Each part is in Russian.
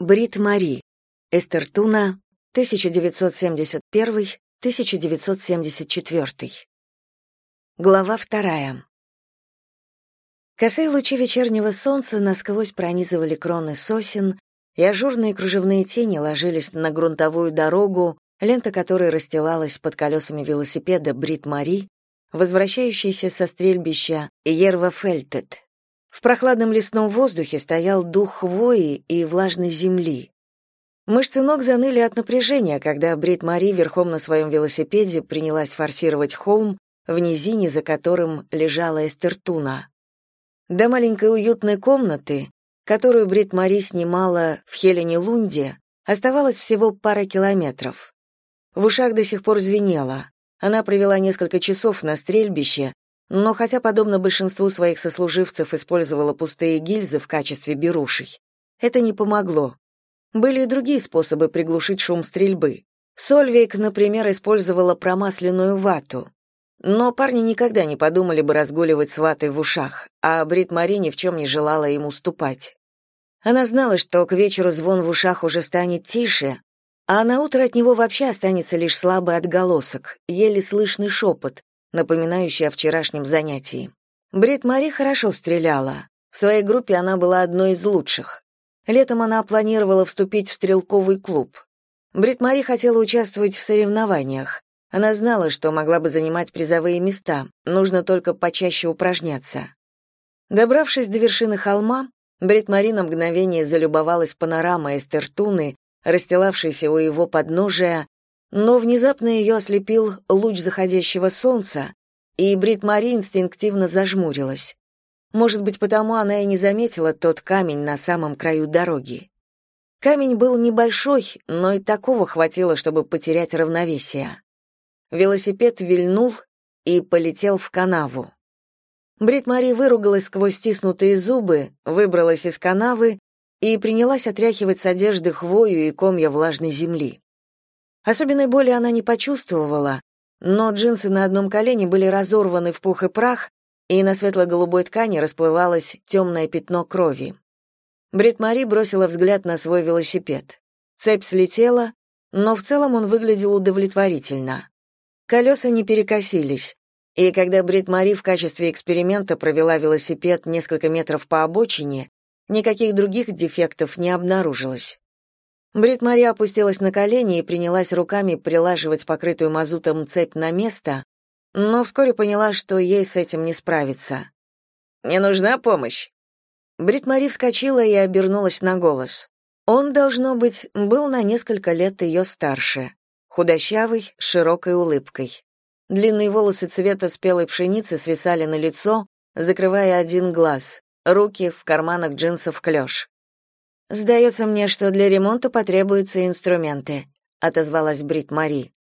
Брит Мари. Эстертуна, 1971-1974. Глава вторая. Косые лучи вечернего солнца насквозь пронизывали кроны сосен, и ажурные кружевные тени ложились на грунтовую дорогу, лента которой расстилалась под колесами велосипеда Брит Мари, возвращающейся со стрельбища Ерва Фельтет. В прохладном лесном воздухе стоял дух хвои и влажной земли. Мышцы ног заныли от напряжения, когда Брит Мари верхом на своем велосипеде принялась форсировать холм в низине, за которым лежала Эстертуна. До маленькой уютной комнаты, которую Брит Мари снимала в Хелене Лунде, оставалось всего пара километров. В ушах до сих пор звенело. Она провела несколько часов на стрельбище, но хотя, подобно большинству своих сослуживцев, использовала пустые гильзы в качестве берушей, это не помогло. Были и другие способы приглушить шум стрельбы. Сольвейк, например, использовала промасленную вату. Но парни никогда не подумали бы разгуливать с ватой в ушах, а Брит Мари ни в чем не желала им уступать. Она знала, что к вечеру звон в ушах уже станет тише, а на утро от него вообще останется лишь слабый отголосок, еле слышный шепот, напоминающий о вчерашнем занятии. Брит Мари хорошо стреляла. В своей группе она была одной из лучших. Летом она планировала вступить в стрелковый клуб. Брит Мари хотела участвовать в соревнованиях. Она знала, что могла бы занимать призовые места, нужно только почаще упражняться. Добравшись до вершины холма, Брит Мари на мгновение залюбовалась панорамой Эстертуны, расстилавшейся у его подножия, но внезапно ее ослепил луч заходящего солнца, и Брит Мари инстинктивно зажмурилась. Может быть, потому она и не заметила тот камень на самом краю дороги. Камень был небольшой, но и такого хватило, чтобы потерять равновесие. Велосипед вильнул и полетел в канаву. Брит Мари выругалась сквозь стиснутые зубы, выбралась из канавы и принялась отряхивать с одежды хвою и комья влажной земли. Особенной боли она не почувствовала, но джинсы на одном колене были разорваны в пух и прах, и на светло-голубой ткани расплывалось темное пятно крови. Брит-Мари бросила взгляд на свой велосипед. Цепь слетела, но в целом он выглядел удовлетворительно. Колеса не перекосились, и когда Брит-Мари в качестве эксперимента провела велосипед несколько метров по обочине, никаких других дефектов не обнаружилось. Брит Мари опустилась на колени и принялась руками прилаживать покрытую мазутом цепь на место, но вскоре поняла, что ей с этим не справиться. «Не нужна помощь?» Брит Мари вскочила и обернулась на голос. Он, должно быть, был на несколько лет ее старше, худощавый, с широкой улыбкой. Длинные волосы цвета спелой пшеницы свисали на лицо, закрывая один глаз, руки в карманах джинсов клеш. Сдается мне, что для ремонта потребуются инструменты, отозвалась Брит Мари.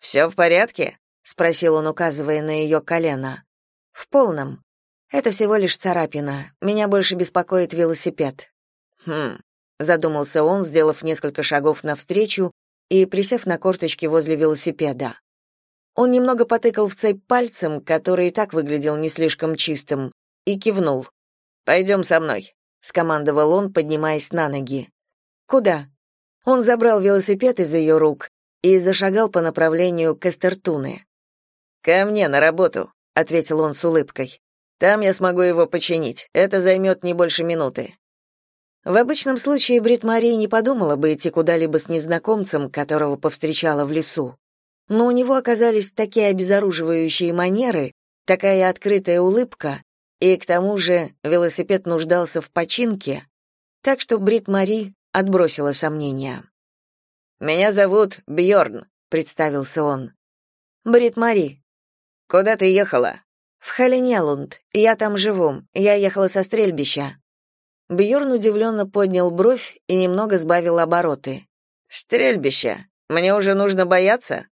«Все в порядке? спросил он, указывая на ее колено. В полном. Это всего лишь царапина. Меня больше беспокоит велосипед. Хм, задумался он, сделав несколько шагов навстречу и присев на корточки возле велосипеда. Он немного потыкал в цепь пальцем, который и так выглядел не слишком чистым, и кивнул. «Пойдем со мной» скомандовал он, поднимаясь на ноги. Куда? Он забрал велосипед из ее рук и зашагал по направлению к Эстертуне. Ко мне на работу, ответил он с улыбкой. Там я смогу его починить. Это займет не больше минуты. В обычном случае Брит Мария не подумала бы идти куда-либо с незнакомцем, которого повстречала в лесу. Но у него оказались такие обезоруживающие манеры, такая открытая улыбка, и к тому же велосипед нуждался в починке, так что Брит Мари отбросила сомнения. Меня зовут Бьорн, представился он. Брит Мари. Куда ты ехала? В Халенелунд. Я там живу. Я ехала со стрельбища. Бьорн удивленно поднял бровь и немного сбавил обороты. Стрельбище. Мне уже нужно бояться?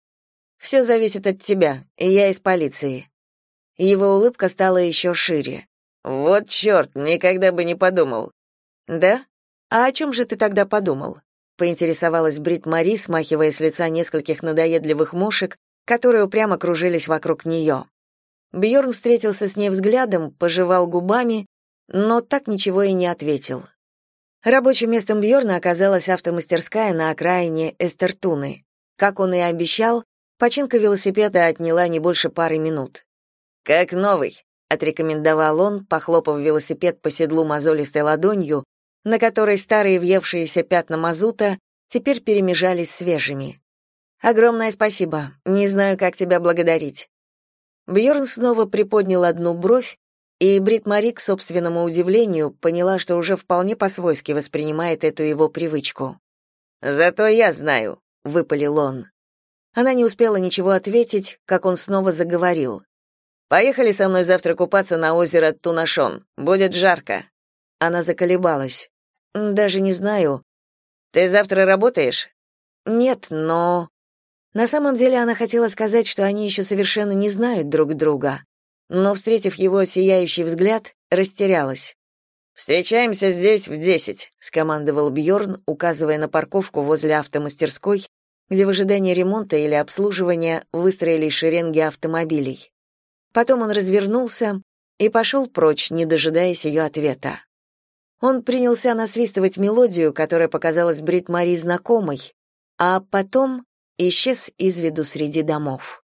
Все зависит от тебя, и я из полиции. Его улыбка стала еще шире. Вот черт, никогда бы не подумал. Да? А о чем же ты тогда подумал? поинтересовалась Брит Мари, смахивая с лица нескольких надоедливых мушек, которые упрямо кружились вокруг нее. Бьорн встретился с ней взглядом, пожевал губами, но так ничего и не ответил. Рабочим местом Бьорна оказалась автомастерская на окраине Эстертуны. Как он и обещал, починка велосипеда отняла не больше пары минут. «Как новый», — отрекомендовал он, похлопав велосипед по седлу мозолистой ладонью, на которой старые въевшиеся пятна мазута теперь перемежались свежими. «Огромное спасибо. Не знаю, как тебя благодарить». Бьорн снова приподнял одну бровь, и Брит Мари, к собственному удивлению, поняла, что уже вполне по-свойски воспринимает эту его привычку. «Зато я знаю», — выпалил он. Она не успела ничего ответить, как он снова заговорил. «Поехали со мной завтра купаться на озеро Тунашон. Будет жарко». Она заколебалась. «Даже не знаю. Ты завтра работаешь?» «Нет, но...» На самом деле она хотела сказать, что они еще совершенно не знают друг друга но, встретив его сияющий взгляд, растерялась. «Встречаемся здесь в десять», — скомандовал Бьорн, указывая на парковку возле автомастерской, где в ожидании ремонта или обслуживания выстроились шеренги автомобилей. Потом он развернулся и пошел прочь, не дожидаясь ее ответа. Он принялся насвистывать мелодию, которая показалась Брит Мари знакомой, а потом исчез из виду среди домов.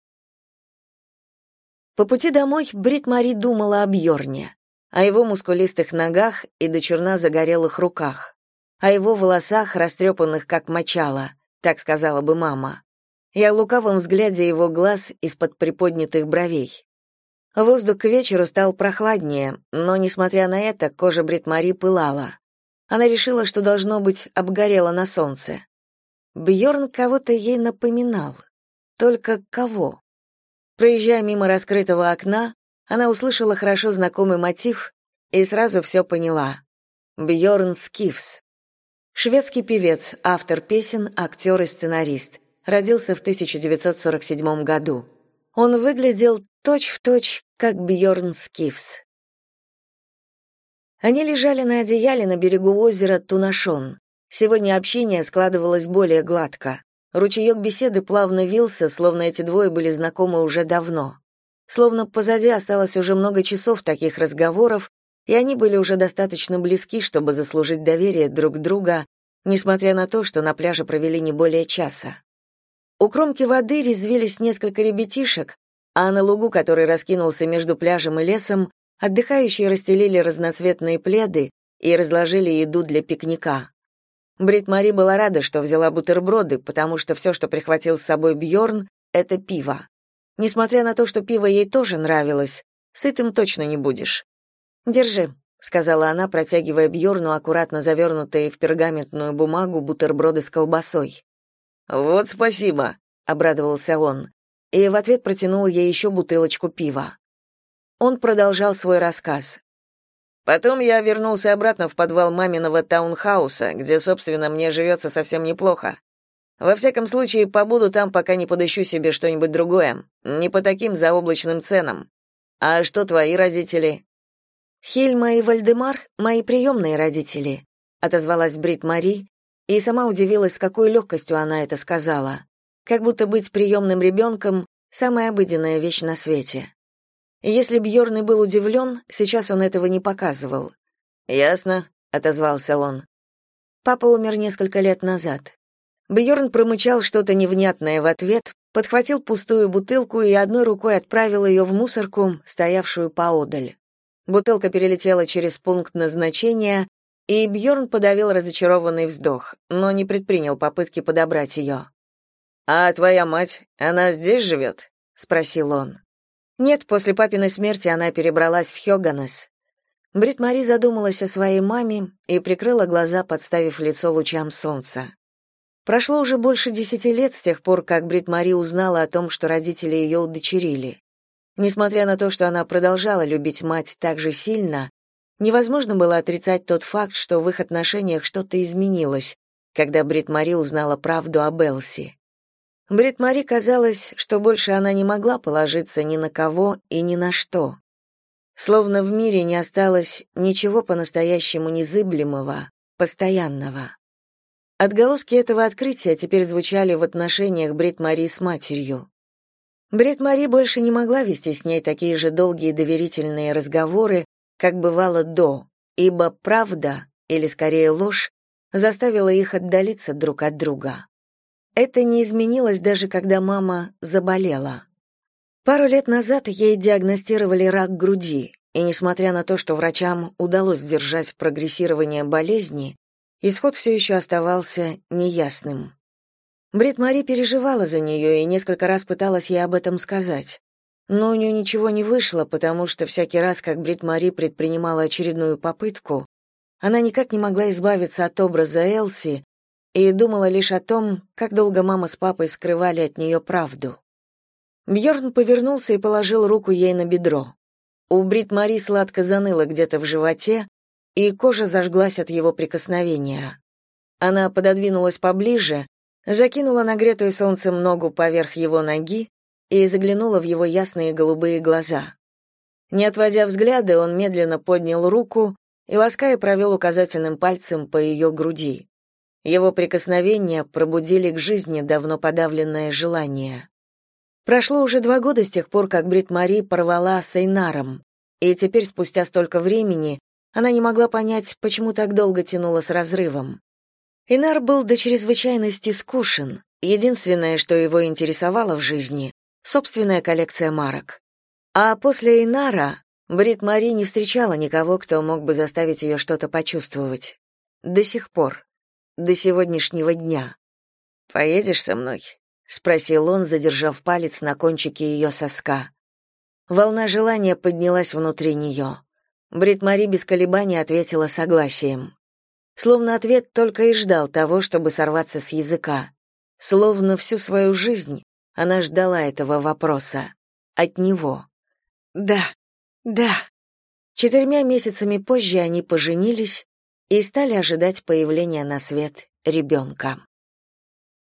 По пути домой Брит Мари думала о Бьорне, о его мускулистых ногах и до черна загорелых руках, о его волосах, растрепанных как мочало, так сказала бы мама, и о лукавом взгляде его глаз из-под приподнятых бровей. Воздух к вечеру стал прохладнее, но, несмотря на это, кожа Брит Мари пылала. Она решила, что, должно быть, обгорела на солнце. Бьорн кого-то ей напоминал. Только кого? Проезжая мимо раскрытого окна, она услышала хорошо знакомый мотив и сразу все поняла. Бьорн Скифс. Шведский певец, автор песен, актер и сценарист. Родился в 1947 году. Он выглядел точь-в-точь, точь, как Бьорн Скифс. Они лежали на одеяле на берегу озера Тунашон. Сегодня общение складывалось более гладко. Ручеек беседы плавно вился, словно эти двое были знакомы уже давно. Словно позади осталось уже много часов таких разговоров, и они были уже достаточно близки, чтобы заслужить доверие друг друга, несмотря на то, что на пляже провели не более часа. У кромки воды резвились несколько ребятишек, а на лугу, который раскинулся между пляжем и лесом, отдыхающие расстелили разноцветные пледы и разложили еду для пикника. Брит Мари была рада, что взяла бутерброды, потому что все, что прихватил с собой Бьорн, это пиво. Несмотря на то, что пиво ей тоже нравилось, сытым точно не будешь. Держи, сказала она, протягивая Бьорну аккуратно завернутые в пергаментную бумагу бутерброды с колбасой. Вот спасибо, обрадовался он, и в ответ протянул ей еще бутылочку пива. Он продолжал свой рассказ. Потом я вернулся обратно в подвал маминого таунхауса, где, собственно, мне живется совсем неплохо. Во всяком случае, побуду там, пока не подыщу себе что-нибудь другое, не по таким заоблачным ценам. А что твои родители? Хильма и Вальдемар мои приемные родители, отозвалась Брит Мари и сама удивилась, с какой легкостью она это сказала. Как будто быть приемным ребенком — самая обыденная вещь на свете. Если Бьорн и был удивлен, сейчас он этого не показывал. «Ясно», — отозвался он. Папа умер несколько лет назад. Бьорн промычал что-то невнятное в ответ, подхватил пустую бутылку и одной рукой отправил ее в мусорку, стоявшую поодаль. Бутылка перелетела через пункт назначения, и Бьорн подавил разочарованный вздох, но не предпринял попытки подобрать ее. «А твоя мать, она здесь живет?» — спросил он. Нет, после папиной смерти она перебралась в Хёганес. Брит Мари задумалась о своей маме и прикрыла глаза, подставив лицо лучам солнца. Прошло уже больше десяти лет с тех пор, как Брит Мари узнала о том, что родители ее удочерили. Несмотря на то, что она продолжала любить мать так же сильно, невозможно было отрицать тот факт, что в их отношениях что-то изменилось, когда Брит Мари узнала правду об Элси. Брит Мари казалось, что больше она не могла положиться ни на кого и ни на что. Словно в мире не осталось ничего по-настоящему незыблемого, постоянного. Отголоски этого открытия теперь звучали в отношениях Брит Мари с матерью. Брит Мари больше не могла вести с ней такие же долгие доверительные разговоры, как бывало до, ибо правда или скорее ложь, заставила их отдалиться друг от друга. Это не изменилось даже когда мама заболела. Пару лет назад ей диагностировали рак груди, и несмотря на то, что врачам удалось сдержать прогрессирование болезни, исход все еще оставался неясным. Брит Мари переживала за нее и несколько раз пыталась ей об этом сказать. Но у нее ничего не вышло, потому что всякий раз, как Брит Мари предпринимала очередную попытку, она никак не могла избавиться от образа Элси и думала лишь о том, как долго мама с папой скрывали от нее правду. Бьорн повернулся и положил руку ей на бедро. У Брит Мари сладко заныло где-то в животе, и кожа зажглась от его прикосновения. Она пододвинулась поближе, закинула нагретую солнцем ногу поверх его ноги и заглянула в его ясные голубые глаза. Не отводя взгляда, он медленно поднял руку и лаская провел указательным пальцем по ее груди. Его прикосновения пробудили к жизни давно подавленное желание. Прошло уже два года с тех пор, как Брит Мари порвала с Эйнаром, и теперь, спустя столько времени, она не могла понять, почему так долго тянула с разрывом. Инар был до чрезвычайности скушен. Единственное, что его интересовало в жизни — собственная коллекция марок. А после Инара Брит Мари не встречала никого, кто мог бы заставить ее что-то почувствовать. До сих пор. До сегодняшнего дня. «Поедешь со мной?» — спросил он, задержав палец на кончике ее соска. Волна желания поднялась внутри нее. Брит Мари без колебаний ответила согласием. Словно ответ только и ждал того, чтобы сорваться с языка. Словно всю свою жизнь она ждала этого вопроса. От него. Да, да. Четырьмя месяцами позже они поженились и стали ожидать появления на свет ребенка.